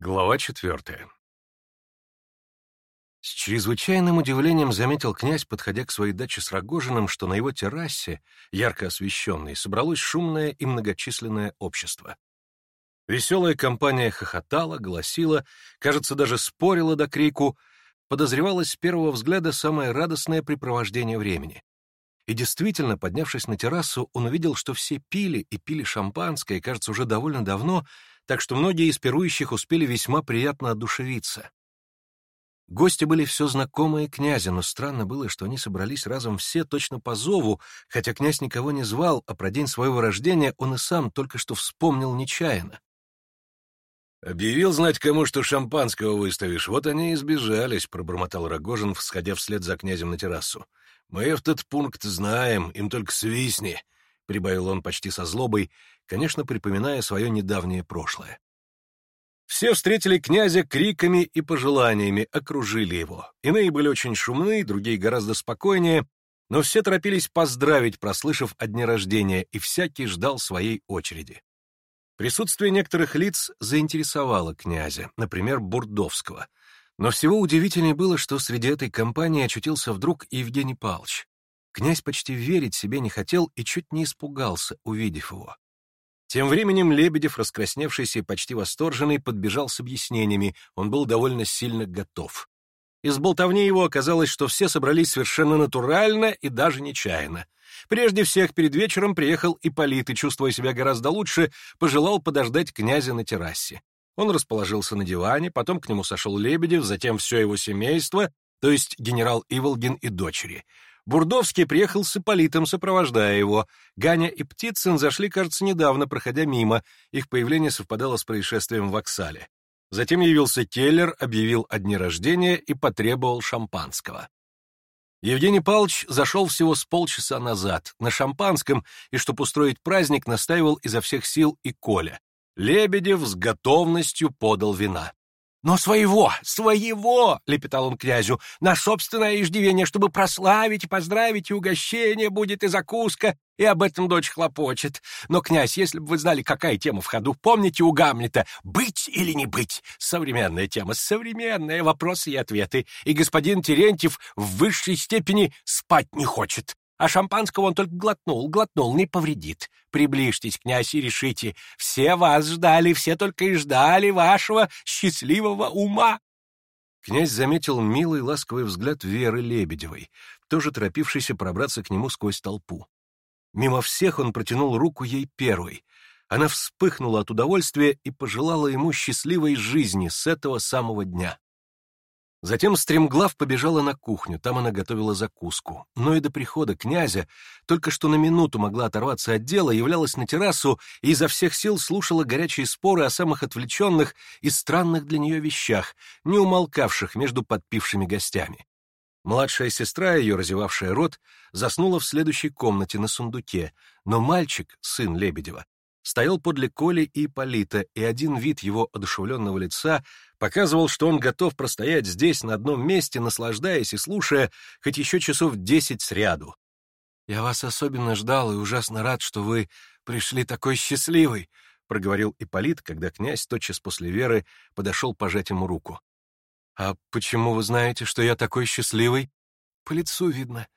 Глава четвертая. С чрезвычайным удивлением заметил князь, подходя к своей даче с Рогожиным, что на его террасе, ярко освещенной, собралось шумное и многочисленное общество. Веселая компания хохотала, гласила, кажется, даже спорила до крику, подозревалось с первого взгляда самое радостное препровождение времени. И действительно, поднявшись на террасу, он увидел, что все пили и пили шампанское, кажется, уже довольно давно — так что многие из пирующих успели весьма приятно одушевиться. Гости были все знакомые князя, но странно было, что они собрались разом все точно по зову, хотя князь никого не звал, а про день своего рождения он и сам только что вспомнил нечаянно. «Объявил знать кому, что шампанского выставишь, вот они и сбежались», — пробормотал Рогожин, всходя вслед за князем на террасу. «Мы этот пункт знаем, им только свистни прибавил он почти со злобой, конечно, припоминая свое недавнее прошлое. Все встретили князя криками и пожеланиями, окружили его. Иные были очень шумны, другие гораздо спокойнее, но все торопились поздравить, прослышав о дне рождения, и всякий ждал своей очереди. Присутствие некоторых лиц заинтересовало князя, например, Бурдовского. Но всего удивительнее было, что среди этой компании очутился вдруг Евгений Павлович. Князь почти верить себе не хотел и чуть не испугался, увидев его. Тем временем Лебедев, раскрасневшийся и почти восторженный, подбежал с объяснениями, он был довольно сильно готов. Из болтовни его оказалось, что все собрались совершенно натурально и даже нечаянно. Прежде всех перед вечером приехал Ипполит и, чувствуя себя гораздо лучше, пожелал подождать князя на террасе. Он расположился на диване, потом к нему сошел Лебедев, затем все его семейство, то есть генерал Иволгин и дочери. Бурдовский приехал с Ипполитом, сопровождая его. Ганя и Птицын зашли, кажется, недавно, проходя мимо. Их появление совпадало с происшествием в Оксале. Затем явился Теллер, объявил о дне рождения и потребовал шампанского. Евгений Павлович зашел всего с полчаса назад. На шампанском, и чтобы устроить праздник, настаивал изо всех сил и Коля. Лебедев с готовностью подал вина но своего, своего!» — лепетал он князю. «На собственное иждивение, чтобы прославить и поздравить, и угощение будет, и закуска, и об этом дочь хлопочет. Но, князь, если бы вы знали, какая тема в ходу, помните у Гамлета «Быть или не быть?» Современная тема, современные вопросы и ответы. И господин Терентьев в высшей степени спать не хочет. А шампанского он только глотнул, глотнул, не повредит. Приближьтесь, князь, и решите. Все вас ждали, все только и ждали вашего счастливого ума. Князь заметил милый ласковый взгляд Веры Лебедевой, тоже торопившейся пробраться к нему сквозь толпу. Мимо всех он протянул руку ей первой. Она вспыхнула от удовольствия и пожелала ему счастливой жизни с этого самого дня. Затем Стремглав побежала на кухню, там она готовила закуску. Но и до прихода князя, только что на минуту могла оторваться от дела, являлась на террасу и изо всех сил слушала горячие споры о самых отвлеченных и странных для нее вещах, не умолкавших между подпившими гостями. Младшая сестра ее, разевавшая рот, заснула в следующей комнате на сундуке, но мальчик, сын Лебедева, стоял подле Коли и Полита, и один вид его одушевленного лица показывал, что он готов простоять здесь на одном месте, наслаждаясь и слушая хоть еще часов десять сряду. «Я вас особенно ждал и ужасно рад, что вы пришли такой счастливый», — проговорил Иполит, когда князь тотчас после Веры подошел пожать ему руку. «А почему вы знаете, что я такой счастливый?» «По лицу видно.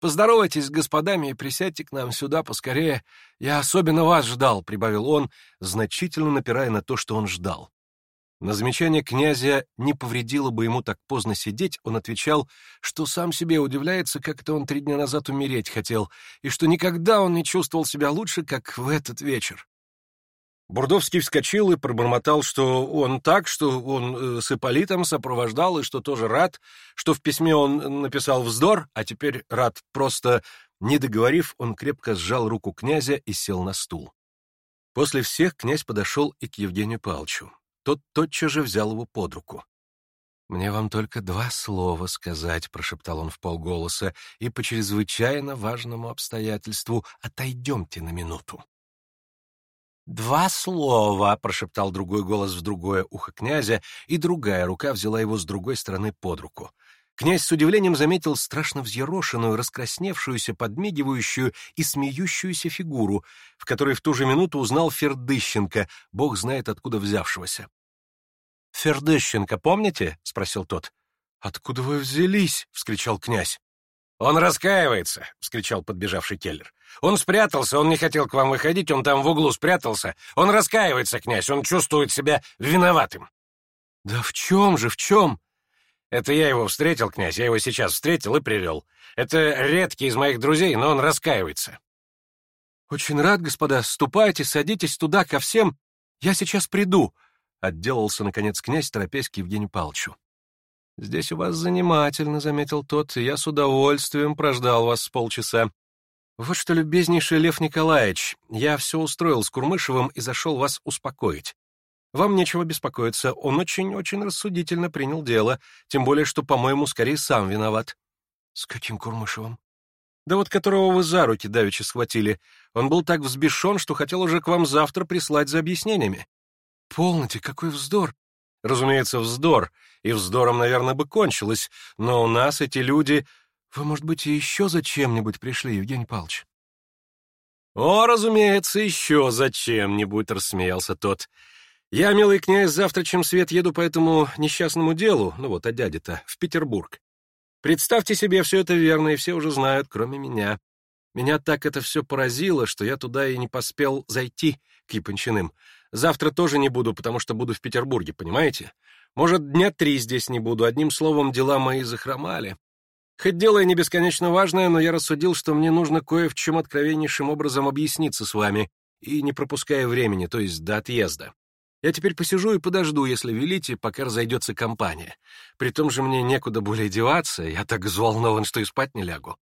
Поздоровайтесь с господами и присядьте к нам сюда поскорее. Я особенно вас ждал», — прибавил он, значительно напирая на то, что он ждал. На замечание князя не повредило бы ему так поздно сидеть, он отвечал, что сам себе удивляется, как то он три дня назад умереть хотел, и что никогда он не чувствовал себя лучше, как в этот вечер. Бурдовский вскочил и пробормотал, что он так, что он э, с Иполитом сопровождал, и что тоже рад, что в письме он написал вздор, а теперь рад просто... Не договорив, он крепко сжал руку князя и сел на стул. После всех князь подошел и к Евгению Палчу. Тот тотчас же взял его под руку. «Мне вам только два слова сказать», — прошептал он в полголоса, «и по чрезвычайно важному обстоятельству отойдемте на минуту». Два слова, прошептал другой голос в другое ухо князя, и другая рука взяла его с другой стороны под руку. Князь с удивлением заметил страшно взъерошенную, раскрасневшуюся, подмигивающую и смеющуюся фигуру, в которой в ту же минуту узнал Фердыщенко, бог знает откуда взявшегося. «Фердыщенко, помните?» — спросил тот. «Откуда вы взялись?» — вскричал князь. «Он раскаивается!» — вскричал подбежавший Келлер. «Он спрятался, он не хотел к вам выходить, он там в углу спрятался. Он раскаивается, князь, он чувствует себя виноватым». «Да в чем же, в чем?» «Это я его встретил, князь, я его сейчас встретил и привел. Это редкий из моих друзей, но он раскаивается». «Очень рад, господа, ступайте, садитесь туда ко всем. Я сейчас приду», — отделался, наконец, князь, торопясь к Евгению Павловичу. Здесь у вас занимательно, — заметил тот, — я с удовольствием прождал вас с полчаса. Вот что, любезнейший Лев Николаевич, я все устроил с Курмышевым и зашел вас успокоить. Вам нечего беспокоиться, он очень-очень рассудительно принял дело, тем более, что, по-моему, скорее сам виноват. С каким Курмышевым? Да вот которого вы за руки давеча схватили. Он был так взбешен, что хотел уже к вам завтра прислать за объяснениями. Полноте, какой вздор! Разумеется, вздор, и вздором, наверное, бы кончилось, но у нас эти люди... Вы, может быть, еще зачем-нибудь пришли, Евгений Павлович? «О, разумеется, еще зачем-нибудь», — рассмеялся тот. «Я, милый князь, завтра чем свет еду по этому несчастному делу, ну вот, о дяде-то, в Петербург. Представьте себе, все это верно, и все уже знают, кроме меня. Меня так это все поразило, что я туда и не поспел зайти к Япончиным. Завтра тоже не буду, потому что буду в Петербурге, понимаете? Может, дня три здесь не буду. Одним словом, дела мои захромали. Хоть дело и не бесконечно важное, но я рассудил, что мне нужно кое в чем откровеннейшим образом объясниться с вами, и не пропуская времени, то есть до отъезда. Я теперь посижу и подожду, если велите, пока разойдется компания. При том же мне некуда более деваться, я так взволнован, что и спать не лягу.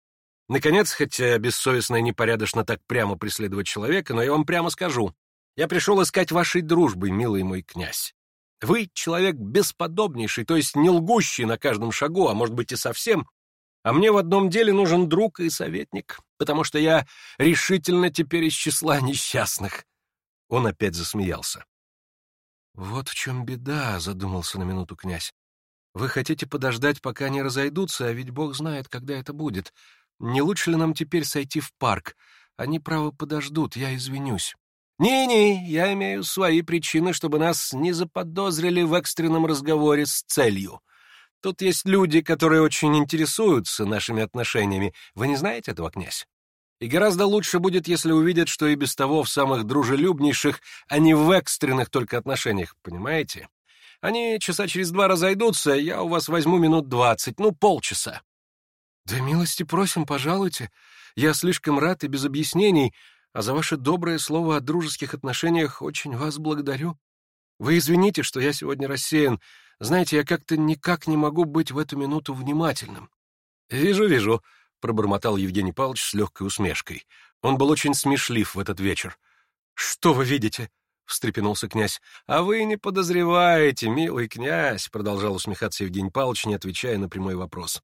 Наконец, хотя бессовестно и непорядочно так прямо преследовать человека, но я вам прямо скажу, я пришел искать вашей дружбы, милый мой князь. Вы человек бесподобнейший, то есть не лгущий на каждом шагу, а может быть и совсем. А мне в одном деле нужен друг и советник, потому что я решительно теперь из числа несчастных». Он опять засмеялся. «Вот в чем беда», — задумался на минуту князь. «Вы хотите подождать, пока не разойдутся, а ведь бог знает, когда это будет. Не лучше ли нам теперь сойти в парк? Они, право, подождут, я извинюсь». Не-не, я имею свои причины, чтобы нас не заподозрили в экстренном разговоре с целью. Тут есть люди, которые очень интересуются нашими отношениями. Вы не знаете этого, князь? И гораздо лучше будет, если увидят, что и без того в самых дружелюбнейших, а не в экстренных только отношениях, понимаете? Они часа через два разойдутся, я у вас возьму минут двадцать, ну, полчаса. Да милости просим, пожалуйте. Я слишком рад и без объяснений а за ваше доброе слово о дружеских отношениях очень вас благодарю. Вы извините, что я сегодня рассеян. Знаете, я как-то никак не могу быть в эту минуту внимательным». «Вижу, вижу», — пробормотал Евгений Павлович с легкой усмешкой. Он был очень смешлив в этот вечер. «Что вы видите?» — встрепенулся князь. «А вы не подозреваете, милый князь», — продолжал усмехаться Евгений Павлович, не отвечая на прямой вопрос.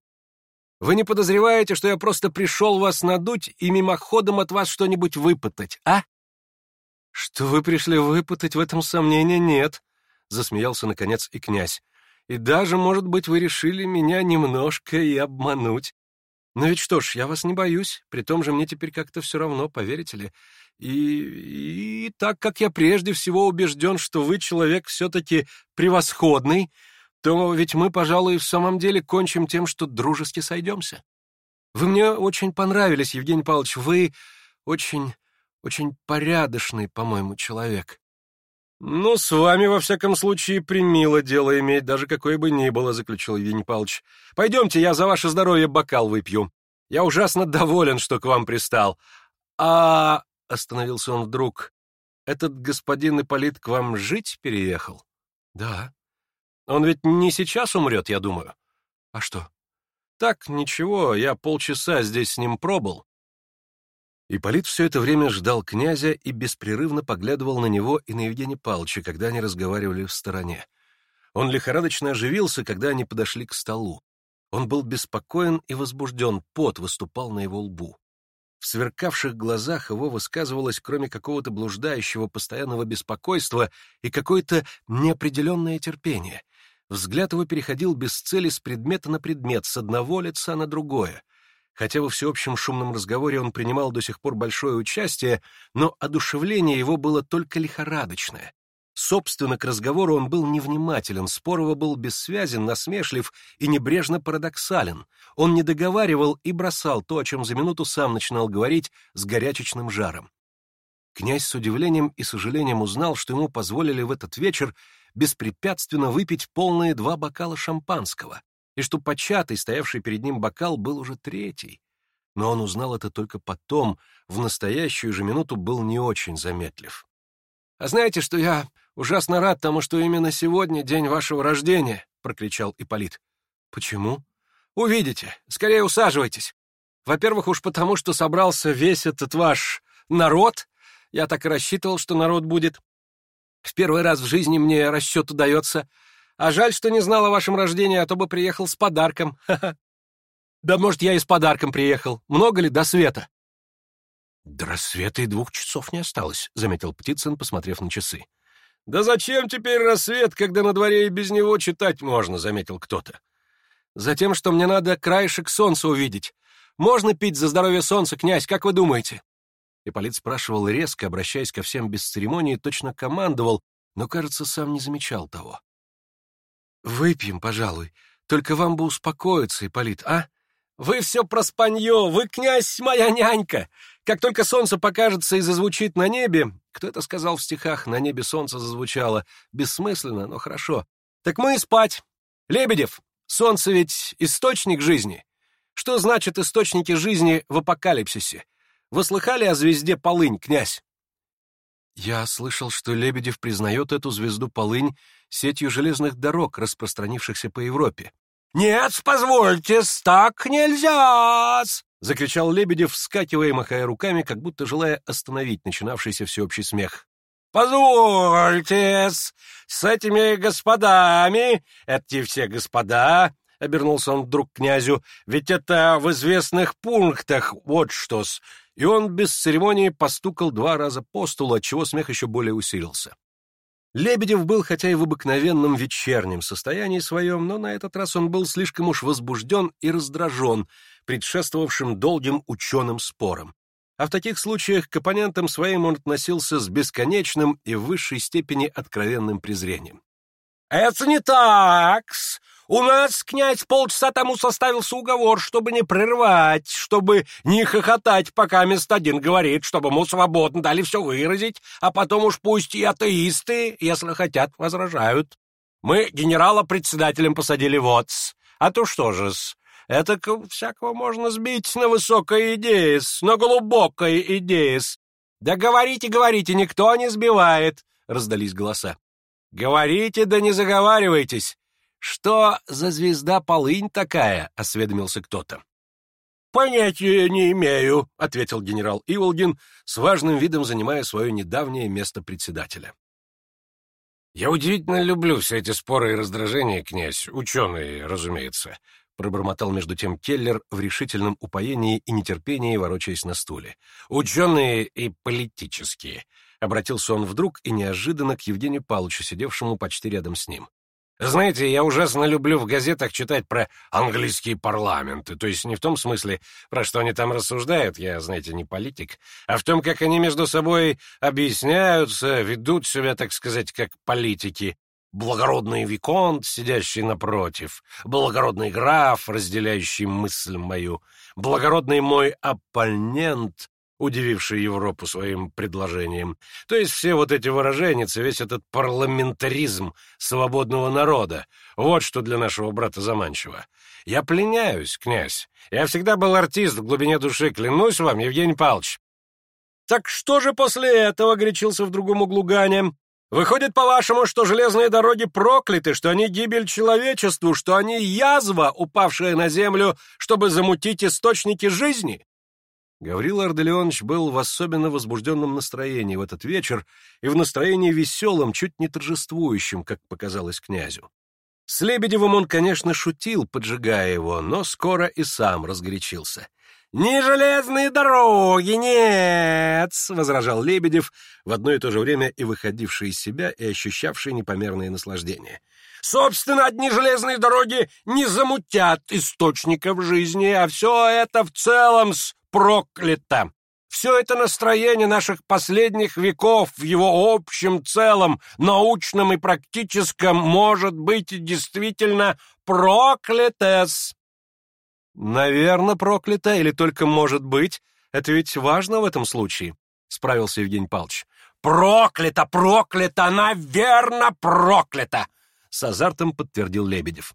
Вы не подозреваете, что я просто пришел вас надуть и мимоходом от вас что-нибудь выпытать, а? Что вы пришли выпытать, в этом сомнения нет, засмеялся наконец и князь. И даже, может быть, вы решили меня немножко и обмануть. Но ведь что ж, я вас не боюсь, при том же мне теперь как-то все равно, поверите ли. И, и так как я прежде всего убежден, что вы человек все-таки превосходный, то ведь мы, пожалуй, в самом деле кончим тем, что дружески сойдемся. Вы мне очень понравились, Евгений Павлович. Вы очень, очень порядочный, по-моему, человек. Ну, с вами, во всяком случае, примило дело иметь, даже какое бы ни было, заключил Евгений Павлович. Пойдемте, я за ваше здоровье бокал выпью. Я ужасно доволен, что к вам пристал. А... Остановился он вдруг. Этот господин Ипполит к вам жить переехал? Да, он ведь не сейчас умрет, я думаю. А что? Так, ничего, я полчаса здесь с ним пробыл. Ипполит все это время ждал князя и беспрерывно поглядывал на него и на Евгения Павловича, когда они разговаривали в стороне. Он лихорадочно оживился, когда они подошли к столу. Он был беспокоен и возбужден, пот выступал на его лбу. В сверкавших глазах его высказывалось, кроме какого-то блуждающего постоянного беспокойства, и какое-то неопределенное терпение — взгляд его переходил без цели с предмета на предмет, с одного лица на другое. Хотя во всеобщем шумном разговоре он принимал до сих пор большое участие, но одушевление его было только лихорадочное. Собственно, к разговору он был невнимателен, спорово был бессвязен, насмешлив и небрежно парадоксален. Он не договаривал и бросал то, о чем за минуту сам начинал говорить, с горячечным жаром. Князь с удивлением и сожалением узнал, что ему позволили в этот вечер беспрепятственно выпить полные два бокала шампанского, и что початый, стоявший перед ним бокал, был уже третий. Но он узнал это только потом, в настоящую же минуту был не очень заметлив. «А знаете, что я ужасно рад тому, что именно сегодня день вашего рождения!» — прокричал Ипполит. «Почему?» «Увидите. Скорее усаживайтесь. Во-первых, уж потому, что собрался весь этот ваш народ. Я так и рассчитывал, что народ будет. В первый раз в жизни мне расчет удается. А жаль, что не знал о вашем рождении, а то бы приехал с подарком. Да, может, я и с подарком приехал. Много ли до света? До рассвета и двух часов не осталось, заметил Птицын, посмотрев на часы. Да зачем теперь рассвет, когда на дворе и без него читать можно, заметил кто-то. Затем, что мне надо краешек солнца увидеть. Можно пить за здоровье солнца, князь, как вы думаете? Ипполит спрашивал резко, обращаясь ко всем без церемонии, точно командовал, но, кажется, сам не замечал того. «Выпьем, пожалуй. Только вам бы успокоиться, Ипполит, а?» «Вы все про спанье! Вы, князь, моя нянька! Как только солнце покажется и зазвучит на небе...» Кто это сказал в стихах? «На небе солнце зазвучало». Бессмысленно, но хорошо. «Так мы и спать! Лебедев, солнце ведь источник жизни!» Что значит источники жизни в апокалипсисе? Вы слыхали о звезде Полынь, князь?» «Я слышал, что Лебедев признает эту звезду Полынь сетью железных дорог, распространившихся по Европе». «Нет, позвольте, так нельзя!» — закричал Лебедев, вскакивая и махая руками, как будто желая остановить начинавшийся всеобщий смех. «Позвольте, с этими господами, эти все господа, — обернулся он вдруг к князю, — ведь это в известных пунктах, вот что-с, и он без церемонии постукал два раза по столу, отчего смех еще более усилился. Лебедев был хотя и в обыкновенном вечернем состоянии своем, но на этот раз он был слишком уж возбужден и раздражен, предшествовавшим долгим ученым спором. А в таких случаях к оппонентам своим он относился с бесконечным и в высшей степени откровенным презрением. «Это не такс! У нас князь полчаса тому составил уговор, чтобы не прервать, чтобы не хохотать, пока мест один говорит, чтобы ему свободно дали все выразить, а потом уж пусть и атеисты, если хотят, возражают. Мы генерала председателем посадили вот -с. А то что же-с? Это всякого можно сбить на высокой идее на глубокой идее Да говорите, говорите, никто не сбивает, — раздались голоса. Говорите, да не заговаривайтесь. «Что за звезда полынь такая?» — осведомился кто-то. «Понятия не имею», — ответил генерал Иволгин, с важным видом занимая свое недавнее место председателя. «Я удивительно люблю все эти споры и раздражения, князь, ученые, разумеется», — пробормотал между тем Келлер в решительном упоении и нетерпении, ворочаясь на стуле. «Ученые и политические», — обратился он вдруг и неожиданно к Евгению Павловичу, сидевшему почти рядом с ним. Знаете, я ужасно люблю в газетах читать про английские парламенты. То есть не в том смысле, про что они там рассуждают, я, знаете, не политик, а в том, как они между собой объясняются, ведут себя, так сказать, как политики. Благородный Виконт, сидящий напротив, благородный граф, разделяющий мысль мою, благородный мой оппонент, удививший Европу своим предложением. То есть все вот эти выраженницы, весь этот парламентаризм свободного народа, вот что для нашего брата заманчиво. Я пленяюсь, князь. Я всегда был артист, в глубине души клянусь вам, Евгений Павлович. «Так что же после этого?» — горячился в другом углу Ганя. «Выходит, по-вашему, что железные дороги прокляты, что они гибель человечеству, что они язва, упавшая на землю, чтобы замутить источники жизни?» Гаврил Арделеонович был в особенно возбужденном настроении в этот вечер и в настроении веселом, чуть не торжествующем, как показалось князю. С Лебедевым он, конечно, шутил, поджигая его, но скоро и сам разгорячился. «Не железные дороги, нет!» — возражал Лебедев, в одно и то же время и выходивший из себя, и ощущавший непомерное наслаждение. «Собственно, одни железные дороги не замутят источников жизни, а все это в целом с проклято! Все это настроение наших последних веков в его общем целом, научном и практическом, может быть действительно проклятес. Наверное, проклято или только может быть. Это ведь важно в этом случае, справился Евгений Павлович. Проклято, проклято, наверное, проклято, с азартом подтвердил Лебедев.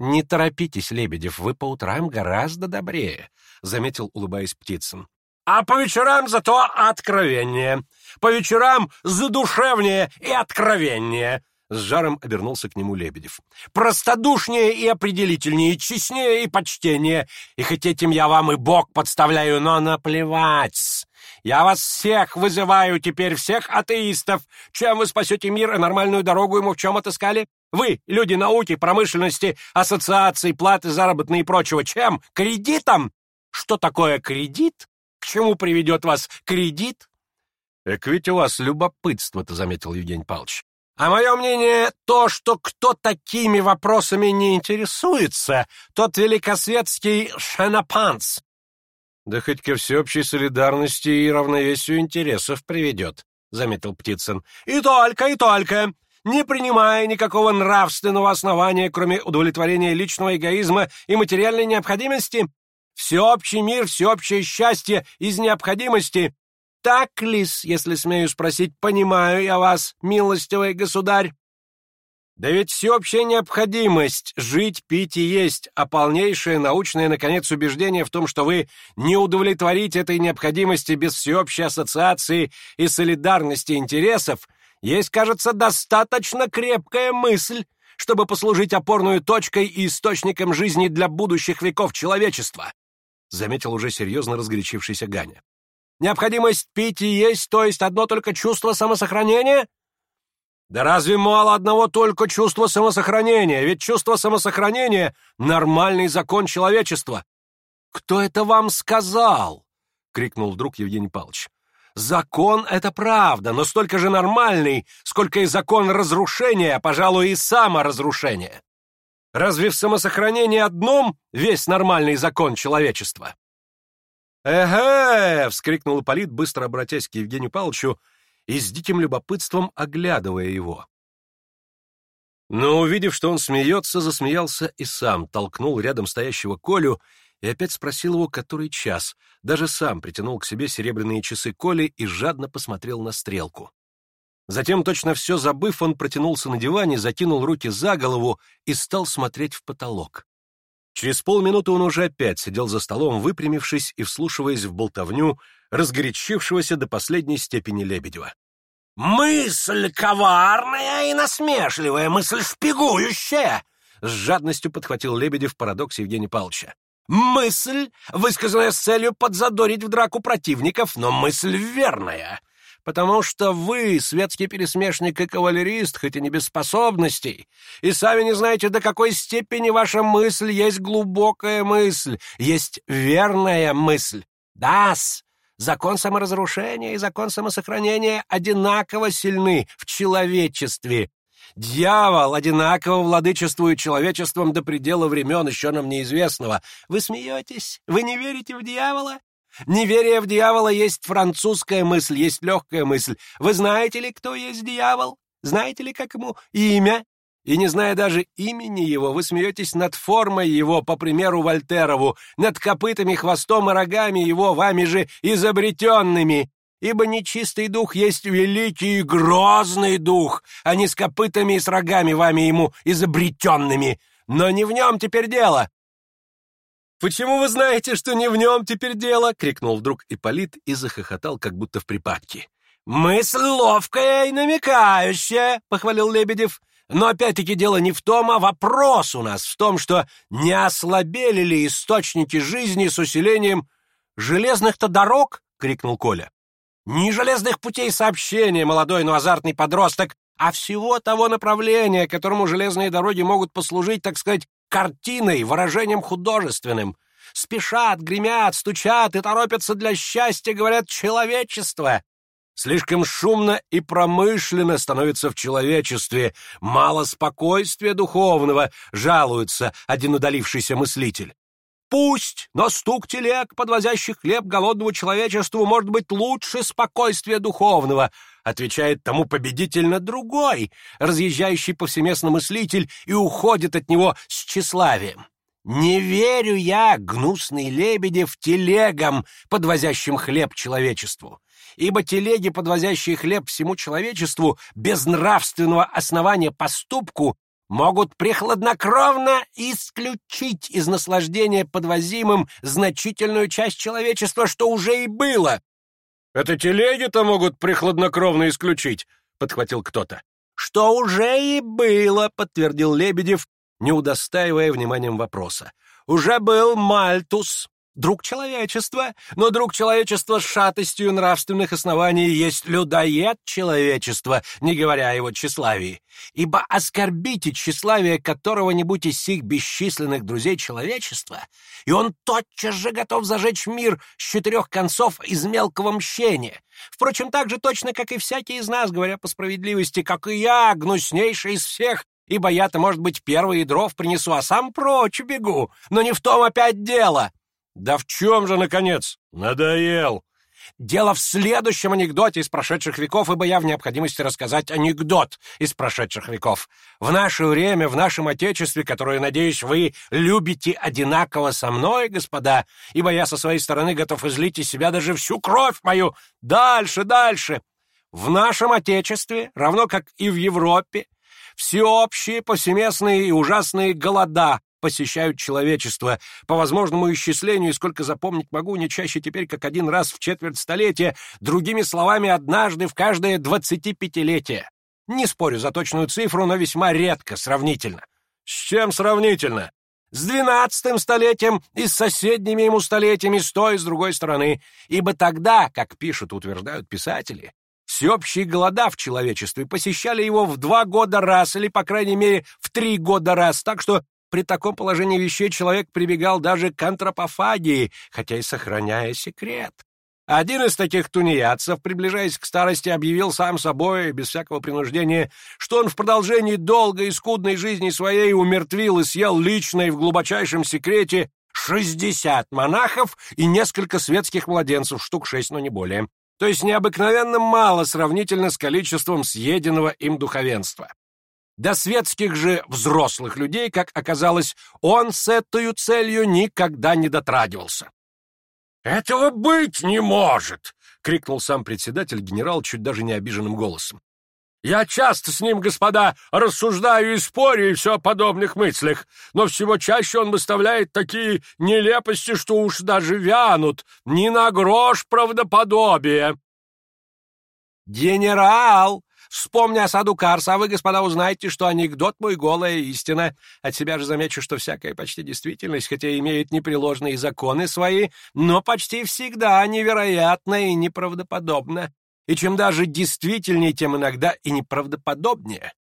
«Не торопитесь, Лебедев, вы по утрам гораздо добрее», — заметил, улыбаясь птицам. «А по вечерам зато откровеннее. По вечерам задушевнее и откровеннее», — с жаром обернулся к нему Лебедев. «Простодушнее и определительнее, честнее и почтеннее. И хоть этим я вам и бог подставляю, но наплевать. Я вас всех вызываю теперь, всех атеистов. Чем вы спасете мир и нормальную дорогу ему в чем отыскали? Вы, люди науки, промышленности, ассоциаций, платы заработные и прочего, чем? Кредитом? Что такое кредит? К чему приведет вас кредит? Так ведь у вас любопытство-то, заметил Евгений Павлович. А мое мнение, то, что кто такими вопросами не интересуется, тот великосветский шанапанс. Да хоть ко всеобщей солидарности и равновесию интересов приведет, — заметил Птицын. И только, и только не принимая никакого нравственного основания, кроме удовлетворения личного эгоизма и материальной необходимости? Всеобщий мир, всеобщее счастье из необходимости. Так лис, если смею спросить, понимаю я вас, милостивый государь? Да ведь всеобщая необходимость жить, пить и есть, а полнейшее научное, наконец, убеждение в том, что вы не удовлетворите этой необходимости без всеобщей ассоциации и солидарности интересов — есть, кажется, достаточно крепкая мысль, чтобы послужить опорной точкой и источником жизни для будущих веков человечества», — заметил уже серьезно разгорячившийся Ганя. «Необходимость пить и есть, то есть одно только чувство самосохранения?» «Да разве мало одного только чувства самосохранения? Ведь чувство самосохранения — нормальный закон человечества». «Кто это вам сказал?» — крикнул вдруг Евгений Павлович. Закон — это правда, но столько же нормальный, сколько и закон разрушения, пожалуй, и саморазрушения. Разве в самосохранении одном весь нормальный закон человечества? «Эге!» — вскрикнул Полит, быстро обратясь к Евгению Павловичу и с диким любопытством оглядывая его. Но, увидев, что он смеется, засмеялся и сам толкнул рядом стоящего Колю и опять спросил его, который час, даже сам притянул к себе серебряные часы Коли и жадно посмотрел на стрелку. Затем, точно все забыв, он протянулся на диване, закинул руки за голову и стал смотреть в потолок. Через полминуты он уже опять сидел за столом, выпрямившись и вслушиваясь в болтовню, разгорячившегося до последней степени Лебедева. «Мысль коварная и насмешливая, мысль шпигующая!» — с жадностью подхватил Лебедев парадокс Евгения Павловича. Мысль, высказанная с целью подзадорить в драку противников, но мысль верная. Потому что вы, светский пересмешник и кавалерист, хоть и не без способностей, и сами не знаете, до какой степени ваша мысль есть глубокая мысль, есть верная мысль. Да, Закон саморазрушения и закон самосохранения одинаково сильны в человечестве, Дьявол одинаково владычествует человечеством до предела времен, еще нам неизвестного. Вы смеетесь? Вы не верите в дьявола? Неверие в дьявола есть французская мысль, есть легкая мысль. Вы знаете ли, кто есть дьявол? Знаете ли, как ему имя? И не зная даже имени его, вы смеетесь над формой его, по примеру Вольтерову, над копытами, хвостом и рогами его, вами же изобретенными ибо нечистый дух есть великий и грозный дух, а не с копытами и с рогами вами ему изобретенными. Но не в нем теперь дело!» «Почему вы знаете, что не в нем теперь дело?» — крикнул вдруг Ипполит и захохотал, как будто в припадке. «Мысль ловкая и намекающая!» — похвалил Лебедев. «Но опять-таки дело не в том, а вопрос у нас в том, что не ослабели ли источники жизни с усилением железных-то дорог?» — крикнул Коля ни железных путей сообщения, молодой, но азартный подросток, а всего того направления, которому железные дороги могут послужить, так сказать, картиной, выражением художественным. Спешат, гремят, стучат и торопятся для счастья, говорят, человечество. Слишком шумно и промышленно становится в человечестве, мало спокойствия духовного, жалуется один удалившийся мыслитель. Пусть, но стук телег, подвозящих хлеб голодному человечеству, может быть лучше спокойствия духовного, отвечает тому победительно другой, разъезжающий повсеместно мыслитель и уходит от него с тщеславием. Не верю я, гнусный в телегам, подвозящим хлеб человечеству. Ибо телеги, подвозящие хлеб всему человечеству, без нравственного основания поступку, могут прихладнокровно исключить из наслаждения подвозимым значительную часть человечества, что уже и было. «Это телеги-то могут прихладнокровно исключить», — подхватил кто-то. «Что уже и было», — подтвердил Лебедев, не удостаивая вниманием вопроса. «Уже был Мальтус, Друг человечества, но друг человечества с шатостью нравственных оснований есть людоед человечества, не говоря о его тщеславии. Ибо оскорбите тщеславие которого-нибудь из сих бесчисленных друзей человечества, и он тотчас же готов зажечь мир с четырех концов из мелкого мщения. Впрочем, так же точно, как и всякий из нас, говоря по справедливости, как и я, гнуснейший из всех, ибо я-то, может быть, первые дров принесу, а сам прочь бегу. Но не в том опять дело. Да в чем же, наконец? Надоел. Дело в следующем анекдоте из прошедших веков, ибо я в необходимости рассказать анекдот из прошедших веков. В наше время, в нашем Отечестве, которое, надеюсь, вы любите одинаково со мной, господа, ибо я со своей стороны готов излить из себя даже всю кровь мою. Дальше, дальше. В нашем Отечестве, равно как и в Европе, всеобщие повсеместные и ужасные голода, посещают человечество. По возможному исчислению, сколько запомнить могу, не чаще теперь, как один раз в четверть столетия, другими словами, однажды в каждое двадцатипятилетие. Не спорю за точную цифру, но весьма редко, сравнительно. С чем сравнительно? С двенадцатым столетием и с соседними ему столетиями с той и с другой стороны. Ибо тогда, как пишут и утверждают писатели, Всеобщие голода в человечестве посещали его в два года раз, или, по крайней мере, в три года раз, так что при таком положении вещей человек прибегал даже к антропофагии, хотя и сохраняя секрет. Один из таких тунеядцев, приближаясь к старости, объявил сам собой, без всякого принуждения, что он в продолжении долгой и скудной жизни своей умертвил и съел лично и в глубочайшем секрете 60 монахов и несколько светских младенцев, штук шесть, но не более. То есть необыкновенно мало сравнительно с количеством съеденного им духовенства до светских же взрослых людей, как оказалось, он с этой целью никогда не дотрагивался. «Этого быть не может!» — крикнул сам председатель генерал чуть даже не обиженным голосом. «Я часто с ним, господа, рассуждаю и спорю и все о подобных мыслях, но всего чаще он выставляет такие нелепости, что уж даже вянут, ни на грош правдоподобия!» «Генерал!» Вспомни осаду Карса, а вы, господа, узнаете, что анекдот мой голая истина. А От себя же замечу, что всякая почти действительность, хотя имеет непреложные законы свои, но почти всегда невероятна и неправдоподобна. И чем даже действительнее, тем иногда и неправдоподобнее.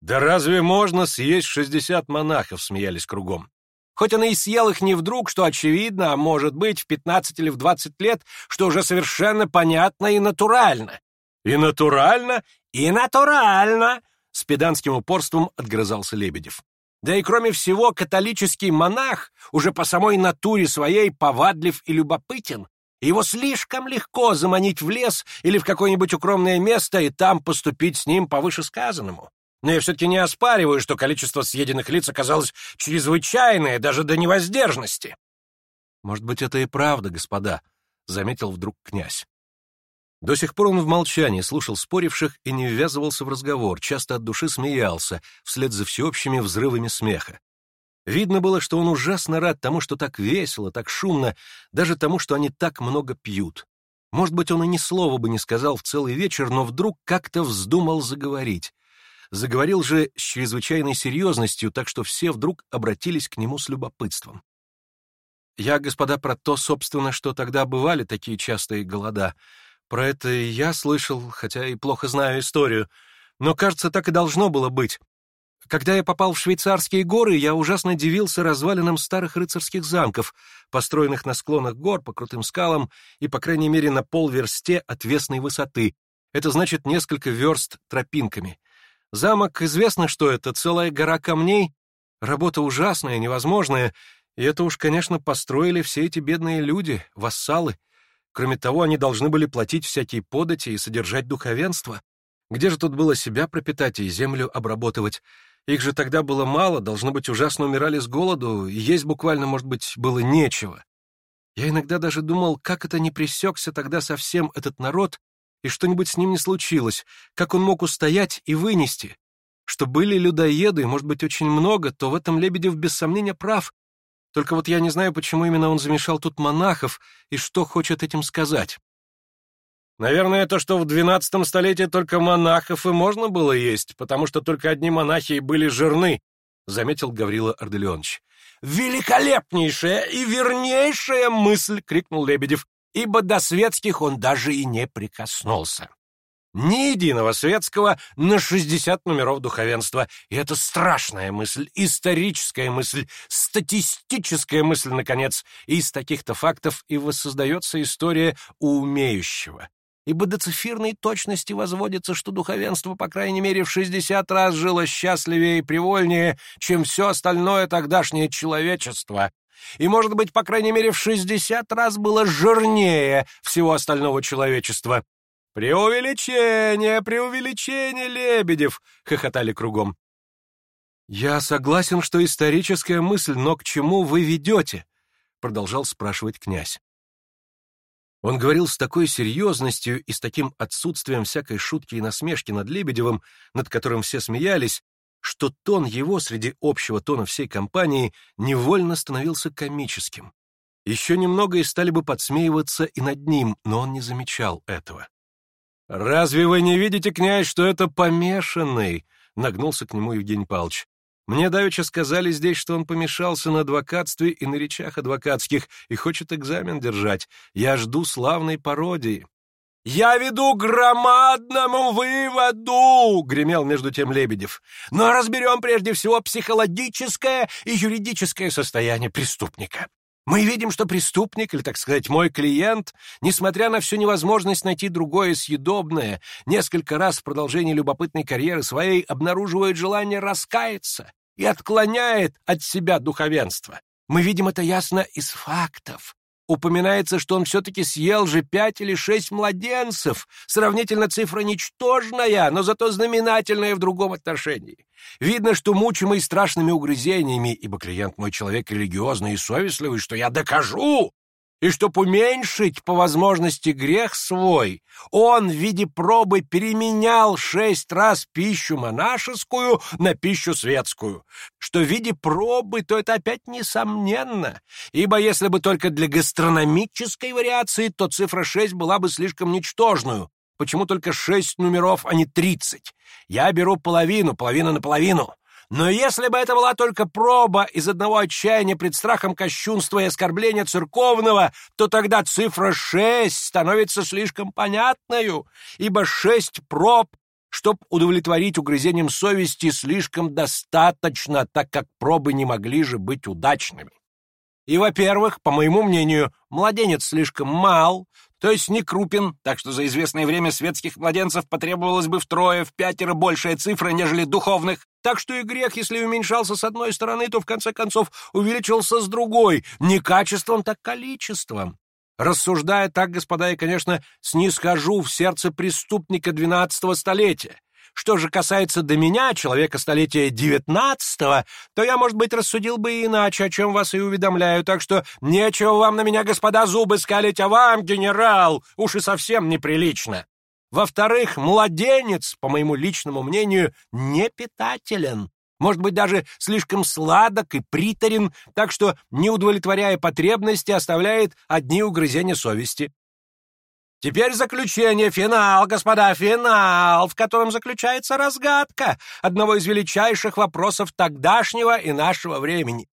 «Да разве можно съесть шестьдесят монахов?» — смеялись кругом. Хоть она и съел их не вдруг, что очевидно, а может быть, в 15 или в 20 лет, что уже совершенно понятно и натурально. «И натурально, и натурально!» С педанским упорством отгрызался Лебедев. «Да и кроме всего, католический монах уже по самой натуре своей повадлив и любопытен. Его слишком легко заманить в лес или в какое-нибудь укромное место и там поступить с ним по вышесказанному. Но я все-таки не оспариваю, что количество съеденных лиц оказалось чрезвычайное, даже до невоздержности». «Может быть, это и правда, господа», — заметил вдруг князь. До сих пор он в молчании слушал споривших и не ввязывался в разговор, часто от души смеялся, вслед за всеобщими взрывами смеха. Видно было, что он ужасно рад тому, что так весело, так шумно, даже тому, что они так много пьют. Может быть, он и ни слова бы не сказал в целый вечер, но вдруг как-то вздумал заговорить. Заговорил же с чрезвычайной серьезностью, так что все вдруг обратились к нему с любопытством. «Я, господа, про то, собственно, что тогда бывали такие частые голода», про это я слышал, хотя и плохо знаю историю. Но, кажется, так и должно было быть. Когда я попал в швейцарские горы, я ужасно дивился развалинам старых рыцарских замков, построенных на склонах гор по крутым скалам и, по крайней мере, на полверсте отвесной высоты. Это значит несколько верст тропинками. Замок, известно, что это, целая гора камней. Работа ужасная, невозможная. И это уж, конечно, построили все эти бедные люди, вассалы. Кроме того, они должны были платить всякие подати и содержать духовенство. Где же тут было себя пропитать и землю обработывать? Их же тогда было мало, должно быть, ужасно умирали с голоду, и есть буквально, может быть, было нечего. Я иногда даже думал, как это не пресекся тогда совсем этот народ, и что-нибудь с ним не случилось, как он мог устоять и вынести. Что были людоеды, может быть, очень много, то в этом Лебедев без сомнения прав, только вот я не знаю, почему именно он замешал тут монахов и что хочет этим сказать. Наверное, то, что в XII столетии только монахов и можно было есть, потому что только одни монахи и были жирны, — заметил Гаврила Арделеонович. «Великолепнейшая и вернейшая мысль!» — крикнул Лебедев, ибо до светских он даже и не прикоснулся. Ни единого светского на 60 номеров духовенства. И это страшная мысль, историческая мысль, статистическая мысль, наконец. Из таких-то фактов и воссоздается история у умеющего. Ибо до цифирной точности возводится, что духовенство, по крайней мере, в 60 раз жило счастливее и привольнее, чем все остальное тогдашнее человечество, и, может быть, по крайней мере, в 60 раз было жирнее всего остального человечества. «Преувеличение, преувеличение, Лебедев!» — хохотали кругом. «Я согласен, что историческая мысль, но к чему вы ведете?» — продолжал спрашивать князь. Он говорил с такой серьезностью и с таким отсутствием всякой шутки и насмешки над Лебедевым, над которым все смеялись, что тон его среди общего тона всей компании невольно становился комическим. Еще немного и стали бы подсмеиваться и над ним, но он не замечал этого. «Разве вы не видите, князь, что это помешанный?» — нагнулся к нему Евгений Павлович. «Мне давеча сказали здесь, что он помешался на адвокатстве и на речах адвокатских и хочет экзамен держать. Я жду славной пародии». «Я веду громадному выводу!» — гремел между тем Лебедев. «Но разберем прежде всего психологическое и юридическое состояние преступника. Мы видим, что преступник, или, так сказать, мой клиент, несмотря на всю невозможность найти другое съедобное, несколько раз в продолжении любопытной карьеры своей обнаруживает желание раскаяться и отклоняет от себя духовенство. Мы видим это ясно из фактов, Упоминается, что он все-таки съел же пять или шесть младенцев. Сравнительно цифра ничтожная, но зато знаменательная в другом отношении. Видно, что мучимый страшными угрызениями, ибо клиент мой человек религиозный и совестливый, что я докажу, и чтоб уменьшить по возможности грех свой, он в виде пробы переменял шесть раз пищу монашескую на пищу светскую. Что в виде пробы, то это опять несомненно, ибо если бы только для гастрономической вариации, то цифра шесть была бы слишком ничтожную. Почему только шесть номеров, а не тридцать? Я беру половину, половина на половину. Но если бы это была только проба из одного отчаяния пред страхом кощунства и оскорбления церковного, то тогда цифра шесть становится слишком понятною, ибо шесть проб чтоб удовлетворить угрызением совести слишком достаточно, так как пробы не могли же быть удачными. И, во-первых, по моему мнению, младенец слишком мал, то есть не крупен, так что за известное время светских младенцев потребовалось бы втрое, в пятеро большая цифра, нежели духовных. Так что и грех, если уменьшался с одной стороны, то в конце концов увеличился с другой, не качеством, так количеством. Рассуждая так, господа, я, конечно, снисхожу в сердце преступника двенадцатого столетия. Что же касается до меня, человека столетия девятнадцатого, то я, может быть, рассудил бы иначе, о чем вас и уведомляю, так что нечего вам на меня, господа, зубы скалить, а вам, генерал, уж и совсем неприлично. Во-вторых, младенец, по моему личному мнению, не питателен. Может быть, даже слишком сладок и приторен, так что, не удовлетворяя потребности, оставляет одни угрызения совести. Теперь заключение, финал, господа, финал, в котором заключается разгадка одного из величайших вопросов тогдашнего и нашего времени.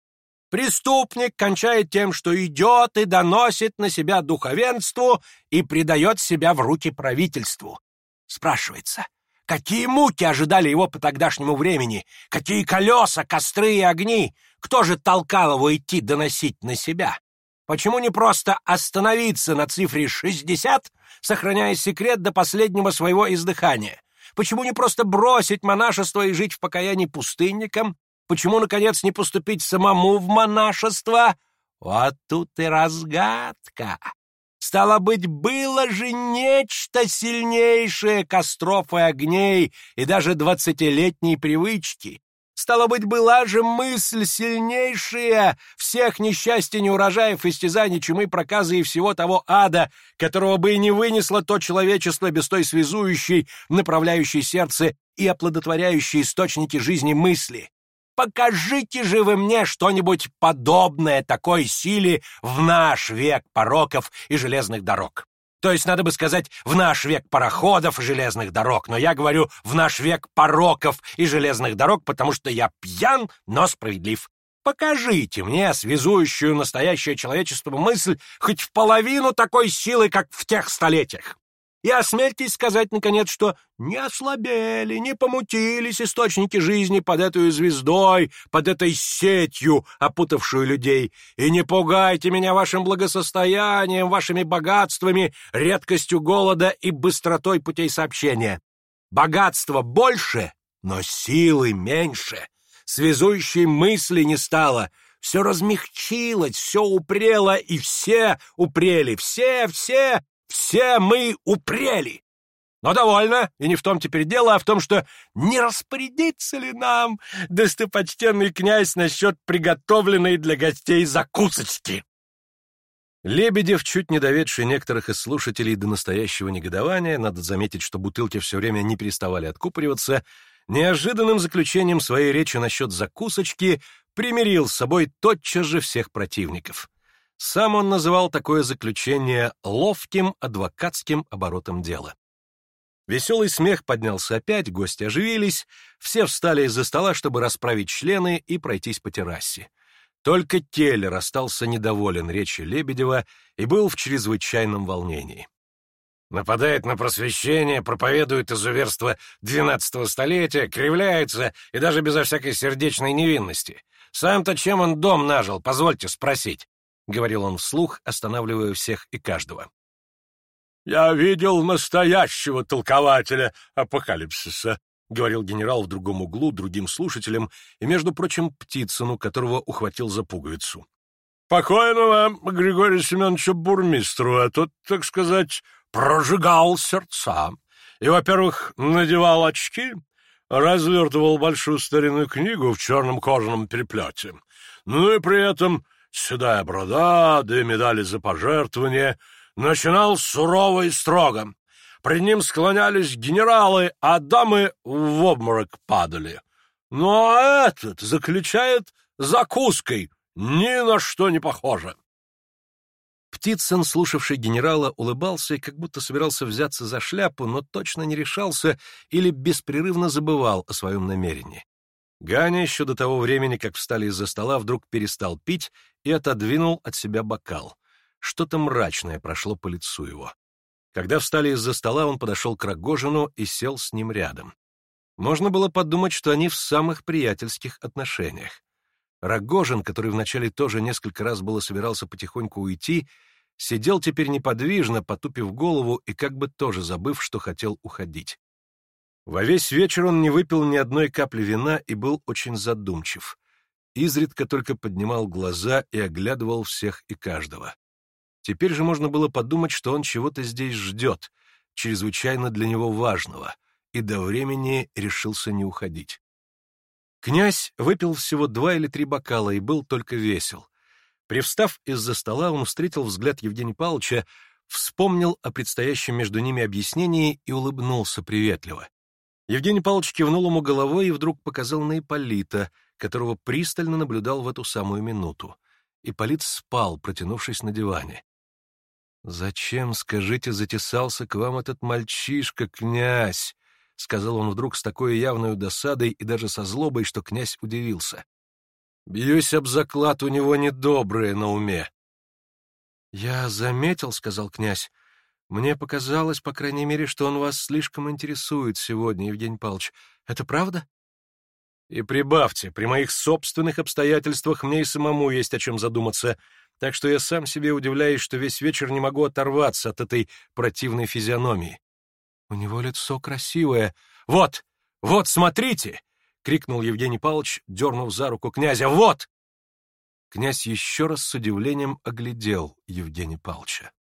Преступник кончает тем, что идет и доносит на себя духовенству и предает себя в руки правительству. Спрашивается, какие муки ожидали его по тогдашнему времени, какие колеса, костры и огни, кто же толкал его идти доносить на себя? Почему не просто остановиться на цифре 60, сохраняя секрет до последнего своего издыхания? Почему не просто бросить монашество и жить в покаянии пустынником? Почему, наконец, не поступить самому в монашество? Вот тут и разгадка. Стало быть, было же нечто сильнейшее костров и огней и даже двадцатилетней привычки, Стало быть, была же мысль сильнейшая всех несчастья, неурожаев, истязаний, чумы, проказы и всего того ада, которого бы и не вынесло то человечество без той связующей, направляющей сердце и оплодотворяющей источники жизни мысли. Покажите же вы мне что-нибудь подобное такой силе в наш век пороков и железных дорог. То есть, надо бы сказать, в наш век пароходов и железных дорог, но я говорю в наш век пороков и железных дорог, потому что я пьян, но справедлив. Покажите мне связующую настоящее человечество мысль хоть в половину такой силы, как в тех столетиях и осмельтесь сказать, наконец, что не ослабели, не помутились источники жизни под этой звездой, под этой сетью, опутавшую людей, и не пугайте меня вашим благосостоянием, вашими богатствами, редкостью голода и быстротой путей сообщения. Богатство больше, но силы меньше, связующей мысли не стало, все размягчилось, все упрело, и все упрели, все, все все мы упрели. Но довольно, и не в том теперь дело, а в том, что не распорядится ли нам достопочтенный князь насчет приготовленной для гостей закусочки. Лебедев, чуть не доведший некоторых из слушателей до настоящего негодования, надо заметить, что бутылки все время не переставали откупориваться, неожиданным заключением своей речи насчет закусочки примирил с собой тотчас же всех противников. Сам он называл такое заключение ловким адвокатским оборотом дела. Веселый смех поднялся опять, гости оживились, все встали из-за стола, чтобы расправить члены и пройтись по террасе. Только Келлер остался недоволен речью Лебедева и был в чрезвычайном волнении. Нападает на просвещение, проповедует изуверство двенадцатого столетия, кривляется и даже безо всякой сердечной невинности. Сам-то чем он дом нажил, позвольте спросить. — говорил он вслух, останавливая всех и каждого. «Я видел настоящего толкователя апокалипсиса», — говорил генерал в другом углу другим слушателям и, между прочим, Птицыну, которого ухватил за пуговицу. «Покойного Григория Семеновича Бурмистрова, тот, так сказать, прожигал сердца и, во-первых, надевал очки, развертывал большую старинную книгу в черном кожаном переплете, ну и при этом Седая борода, две медали за пожертвование, начинал суровый и строгом. При ним склонялись генералы, а дамы в обморок падали. Ну а этот заключает закуской, ни на что не похоже. Птицын, слушавший генерала, улыбался и как будто собирался взяться за шляпу, но точно не решался или беспрерывно забывал о своем намерении. Ганя еще до того времени, как встали из-за стола, вдруг перестал пить и отодвинул от себя бокал. Что-то мрачное прошло по лицу его. Когда встали из-за стола, он подошел к Рогожину и сел с ним рядом. Можно было подумать, что они в самых приятельских отношениях. Рогожин, который вначале тоже несколько раз было собирался потихоньку уйти, сидел теперь неподвижно, потупив голову и как бы тоже забыв, что хотел уходить. Во весь вечер он не выпил ни одной капли вина и был очень задумчив изредка только поднимал глаза и оглядывал всех и каждого. Теперь же можно было подумать, что он чего-то здесь ждет, чрезвычайно для него важного, и до времени решился не уходить. Князь выпил всего два или три бокала и был только весел. Привстав из-за стола, он встретил взгляд Евгения Павловича, вспомнил о предстоящем между ними объяснении и улыбнулся приветливо. Евгений Павлович кивнул ему головой и вдруг показал на Ипполита, которого пристально наблюдал в эту самую минуту. и Ипполит спал, протянувшись на диване. «Зачем, скажите, затесался к вам этот мальчишка, князь?» — сказал он вдруг с такой явной досадой и даже со злобой, что князь удивился. «Бьюсь об заклад, у него недоброе на уме». «Я заметил», — сказал князь. «Мне показалось, по крайней мере, что он вас слишком интересует сегодня, Евгений Павлович. Это правда?» И прибавьте, при моих собственных обстоятельствах мне и самому есть о чем задуматься, так что я сам себе удивляюсь, что весь вечер не могу оторваться от этой противной физиономии. У него лицо красивое. Вот! Вот, смотрите! — крикнул Евгений Павлович, дернув за руку князя. «Вот!» Князь еще раз с удивлением оглядел Евгения Павловича.